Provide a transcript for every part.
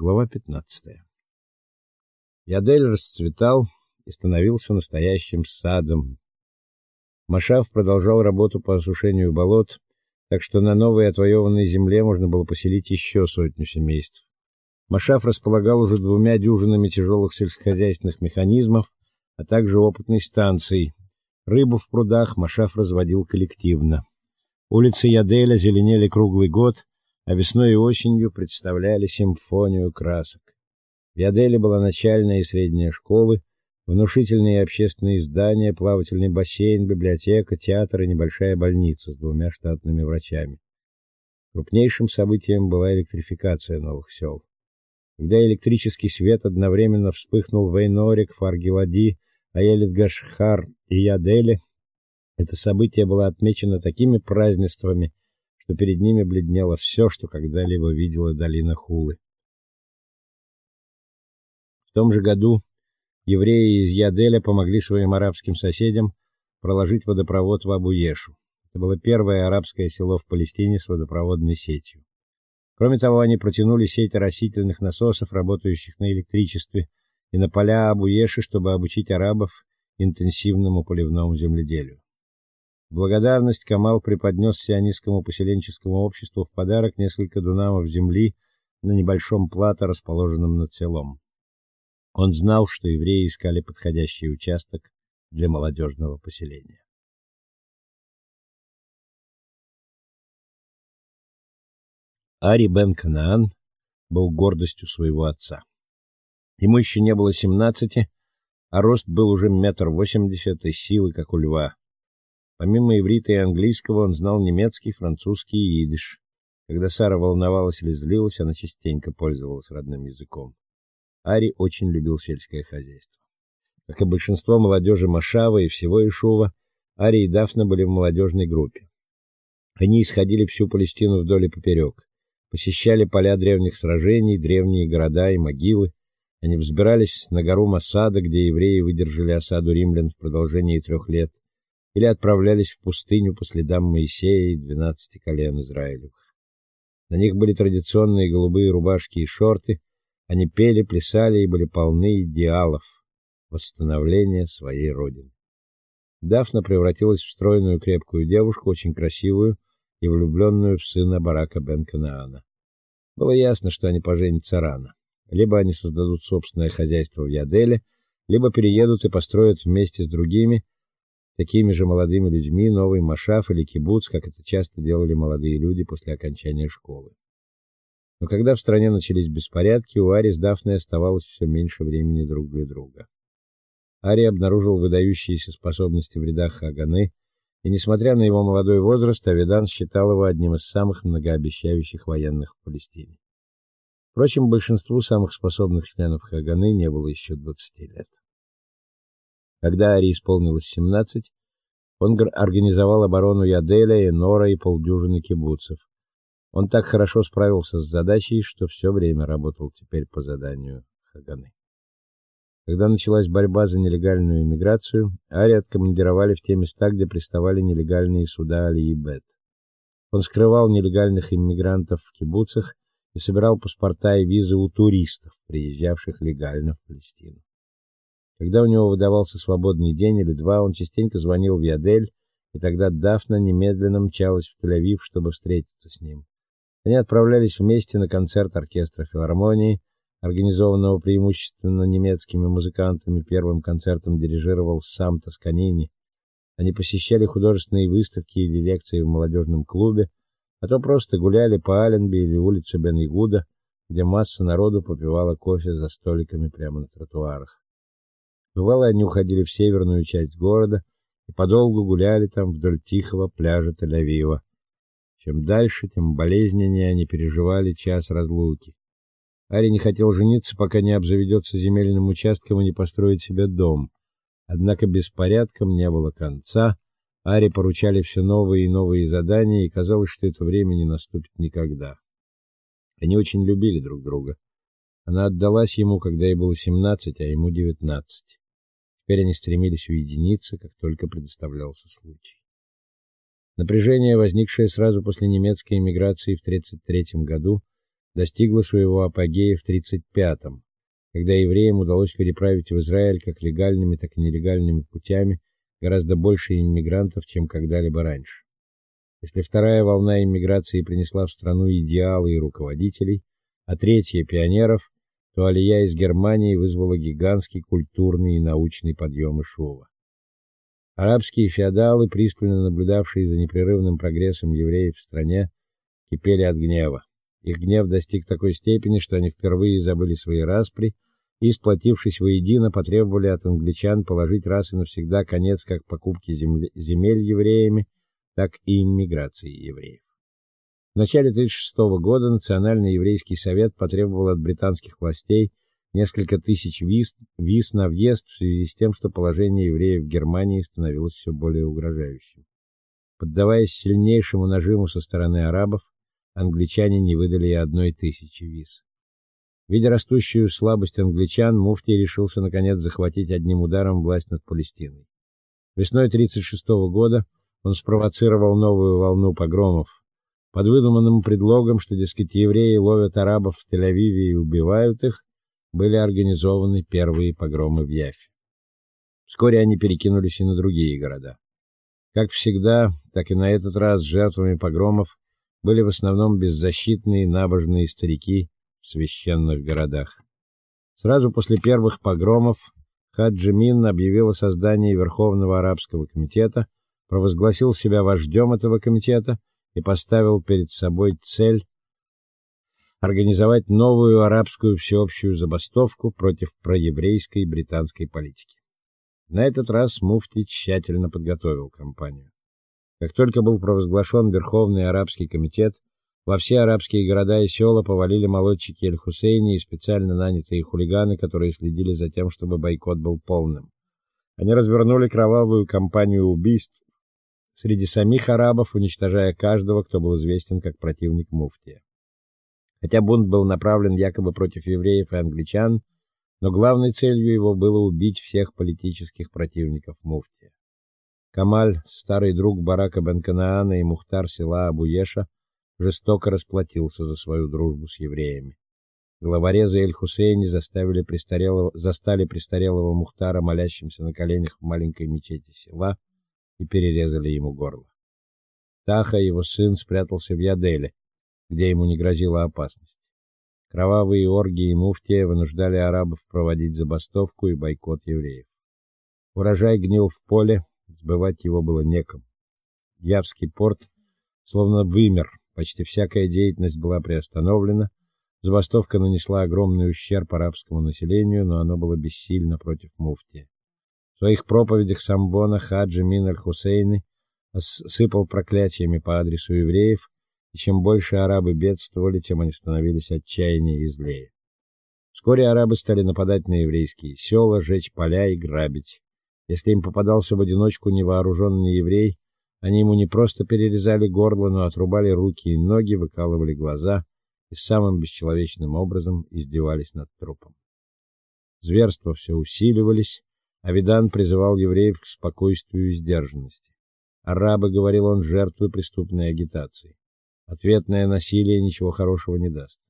Глава 15. Ядель расцветал и становился настоящим садом. Машав продолжал работу по осушению болот, так что на новой отвоеванной земле можно было поселить еще сотню семейств. Машав располагал уже двумя дюжинами тяжелых сельскохозяйственных механизмов, а также опытной станцией. Рыбу в прудах Машав разводил коллективно. Улицы Яделя зеленели круглый год, а весной и осенью представляли симфонию красок. В Яделе была начальная и средняя школы, внушительные общественные здания, плавательный бассейн, библиотека, театр и небольшая больница с двумя штатными врачами. Крупнейшим событием была электрификация новых сел. Когда электрический свет одновременно вспыхнул в Эйнорик, Фаргилади, Аелит-Гашхар и Яделе, это событие было отмечено такими празднествами, что перед ними бледнело все, что когда-либо видела долина Хулы. В том же году евреи из Яделя помогли своим арабским соседям проложить водопровод в Абу-Ешу. Это было первое арабское село в Палестине с водопроводной сетью. Кроме того, они протянули сеть растительных насосов, работающих на электричестве, и на поля Абу-Еши, чтобы обучить арабов интенсивному поливному земледелию. Благодарность Камал преподнес сионистскому поселенческому обществу в подарок несколько дунамов земли на небольшом плато, расположенном над селом. Он знал, что евреи искали подходящий участок для молодежного поселения. Ари бен Канаан был гордостью своего отца. Ему еще не было семнадцати, а рост был уже метр восемьдесят и силы, как у льва. Помимо иврита и английского он знал немецкий, французский и идиш. Когда Сара волновалась или злилась, она частенько пользовалась родным языком. Ари очень любил сельское хозяйство. Как и большинство молодежи Машава и всего Ишува, Ари и Дафна были в молодежной группе. Они исходили всю Палестину вдоль и поперек, посещали поля древних сражений, древние города и могилы. Они взбирались на гору Масада, где евреи выдержали осаду римлян в продолжении трех лет или отправлялись в пустыню по следам Моисея и двенадцати колен Израилевых. На них были традиционные голубые рубашки и шорты, они пели, плясали и были полны идеалов восстановления своей родины. Дафна превратилась в стройную крепкую девушку, очень красивую и влюбленную в сына Барака бен Канаана. Было ясно, что они поженятся рано. Либо они создадут собственное хозяйство в Яделе, либо переедут и построят вместе с другими такими же молодыми людьми новый машаф или кибуц, как это часто делали молодые люди после окончания школы. Но когда в стране начались беспорядки, у Ари с Дафной оставалось все меньше времени друг для друга. Ари обнаружил выдающиеся способности в рядах Хаганы, и несмотря на его молодой возраст, Авидан считал его одним из самых многообещающих военных в Палестине. Впрочем, большинству самых способных членов Хаганы не было еще 20 лет. Когда Ари исполнилось 17, он организовал оборону Яделя и Нора и полдюжины кибуцев. Он так хорошо справился с задачей, что все время работал теперь по заданию Хаганы. Когда началась борьба за нелегальную иммиграцию, Ари откомандировали в те места, где приставали нелегальные суда Али и Бет. Он скрывал нелегальных иммигрантов в кибуцах и собирал паспорта и визы у туристов, приезжавших легально в Палестину. Когда у него выдавался свободный день или два, он частенько звонил в Ядель, и тогда Дафна немедленно мчалась в Тель-Авив, чтобы встретиться с ним. Они отправлялись вместе на концерт оркестра филармонии, организованного преимущественно немецкими музыкантами. Первым концертом дирижировал сам Тосканини. Они посещали художественные выставки или лекции в молодежном клубе, а то просто гуляли по Аленби или улице Бен-Игуда, где масса народу попивала кофе за столиками прямо на тротуарах. Бывало, они уходили в северную часть города и подолгу гуляли там вдоль тихого пляжа Тель-Авива. Чем дальше, тем болезненнее они переживали час разлуки. Ари не хотел жениться, пока не обзаведется земельным участком и не построит себе дом. Однако беспорядкам не было конца. Ари поручали все новые и новые задания, и казалось, что это время не наступит никогда. Они очень любили друг друга. Она отдалась ему, когда ей было 17, а ему 19. Теперь они стремились уединиться, как только предоставлялся случай. Напряжение, возникшее сразу после немецкой эмиграции в 33 году, достигла своего апогея в 35-м, когда евреям удалось переправить в Израиль как легальными, так и нелегальными путями гораздо больше иммигрантов, чем когда-либо раньше. Если вторая волна иммиграции принесла в страну идеалы и руководителей, а третья пионеров, то алия из Германии вызвала гигантский культурный и научный подъем Ишува. Арабские феодалы, пристально наблюдавшие за непрерывным прогрессом евреев в стране, кипели от гнева. Их гнев достиг такой степени, что они впервые забыли свои распри и, сплотившись воедино, потребовали от англичан положить раз и навсегда конец как покупке земель евреями, так и иммиграции евреев. В начале 1936 года Национальный еврейский совет потребовал от британских властей несколько тысяч виз, виз на въезд в связи с тем, что положение евреев в Германии становилось все более угрожающим. Поддаваясь сильнейшему нажиму со стороны арабов, англичане не выдали и одной тысячи виз. Видя растущую слабость англичан, муфтий решился наконец захватить одним ударом власть над Палестиной. Весной 1936 года он спровоцировал новую волну погромов. Под выдуманным предлогом, что дескать евреи ловят арабов в Тель-Авиве и убивают их, были организованы первые погромы в Яфе. Вскоре они перекинулись и на другие города. Как всегда, так и на этот раз жертвами погромов были в основном беззащитные набожные старики в священных городах. Сразу после первых погромов Хаджи Мин объявил о создании Верховного арабского комитета, провозгласил себя вождем этого комитета и поставил перед собой цель организовать новую арабскую всеобщую забастовку против проеврейской британской политики. На этот раз муфти тщательно подготовил кампанию. Как только был провозглашен Верховный арабский комитет, во все арабские города и села повалили молодчики Эль-Хусейни и специально нанятые хулиганы, которые следили за тем, чтобы бойкот был полным. Они развернули кровавую кампанию убийств среди самих арабов, уничтожая каждого, кто был известен как противник муфтия. Хотя бунт был направлен якобы против евреев и англичан, но главной целью его было убить всех политических противников муфтия. Камаль, старый друг Барака бен-Канаана и Мухтар села Абуеша, жестоко расплатился за свою дружбу с евреями. Главорезы Эль-Хусейни заставили престарелого застали престарелого Мухтара молящимся на коленях в маленькой мечети села и перерезали ему горло. Таха, его сын, спрятался в Яделе, где ему не грозила опасность. Кровавые оргии и муфтия вынуждали арабов проводить забастовку и бойкот евреев. Урожай гнил в поле, сбывать его было некому. Явский порт словно вымер, почти всякая деятельность была приостановлена. Забастовка нанесла огромный ущерб арабскому населению, но оно было бессильно против муфтия. В своих проповедях Самвона Хаджи Мин аль-Хусейни сыпал проклятиями по адресу евреев, и чем больше арабы бедствовали, тем они становились отчаяннее и злее. Вскоре арабы стали нападать на еврейские села, жечь поля и грабить. Если им попадался в одиночку невооруженный еврей, они ему не просто перерезали горло, но отрубали руки и ноги, выкалывали глаза и самым бесчеловечным образом издевались над трупом. Зверства все усиливались, Авидан призывал евреев к спокойствию и сдержанности. Арабы, говорил он, жертвы преступной агитации. Ответное насилие ничего хорошего не даст.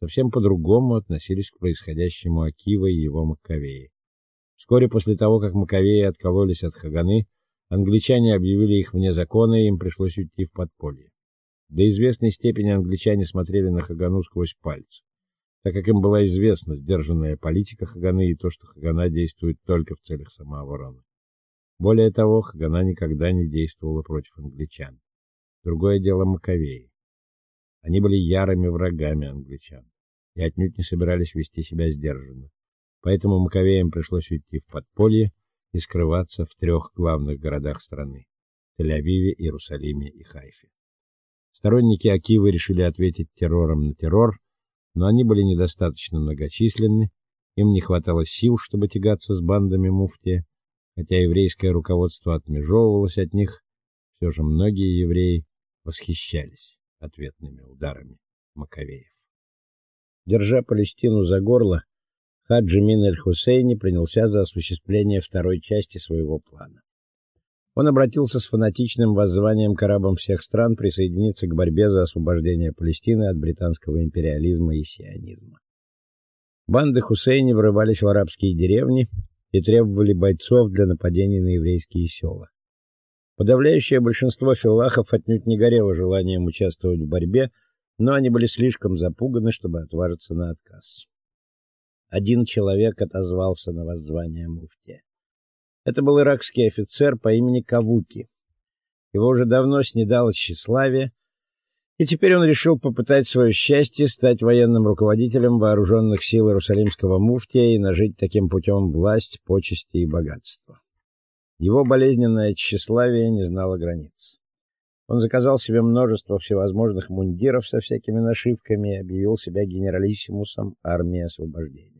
Совсем по-другому относились к происходящему Акива и его Маккавеи. Вскоре после того, как Маккавеи откололись от Хаганы, англичане объявили их вне закона, и им пришлось уйти в подполье. До известной степени англичане смотрели на Хагану сквозь пальцы так как им была известна сдержанная политика Хаганы и то, что Хагана действует только в целях самообороны. Более того, Хагана никогда не действовала против англичан. Другое дело Маковеи. Они были ярыми врагами англичан и отнюдь не собирались вести себя сдержанно. Поэтому Маковеям пришлось уйти в подполье и скрываться в трех главных городах страны: Тель-Авиве, Иерусалиме и Хайфе. Сторонники Акивы решили ответить террором на террор но они были недостаточно многочисленны, им не хватало сил, чтобы тягаться с бандами муфтия, хотя еврейское руководство отмежевывалось от них, все же многие евреи восхищались ответными ударами Маковеев. Держа Палестину за горло, Хаджи Мин эль-Хусейни принялся за осуществление второй части своего плана. Он обратился с фанатичным воззванием к арабам всех стран присоединиться к борьбе за освобождение Палестины от британского империализма и сионизма. Банды Хусейни врывались в арабские деревни и требовали бойцов для нападений на еврейские села. Подавляющее большинство филлахов отнюдь не горело желанием участвовать в борьбе, но они были слишком запуганы, чтобы отважиться на отказ. Один человек отозвался на воззвание муфтия. Это был иракский офицер по имени Кавуки. Его уже давно снедало тщеславие, и теперь он решил попытать свое счастье, стать военным руководителем вооруженных сил Иерусалимского муфтия и нажить таким путем власть, почести и богатство. Его болезненное тщеславие не знало границ. Он заказал себе множество всевозможных мундиров со всякими нашивками и объявил себя генералиссимусом армии освобождения.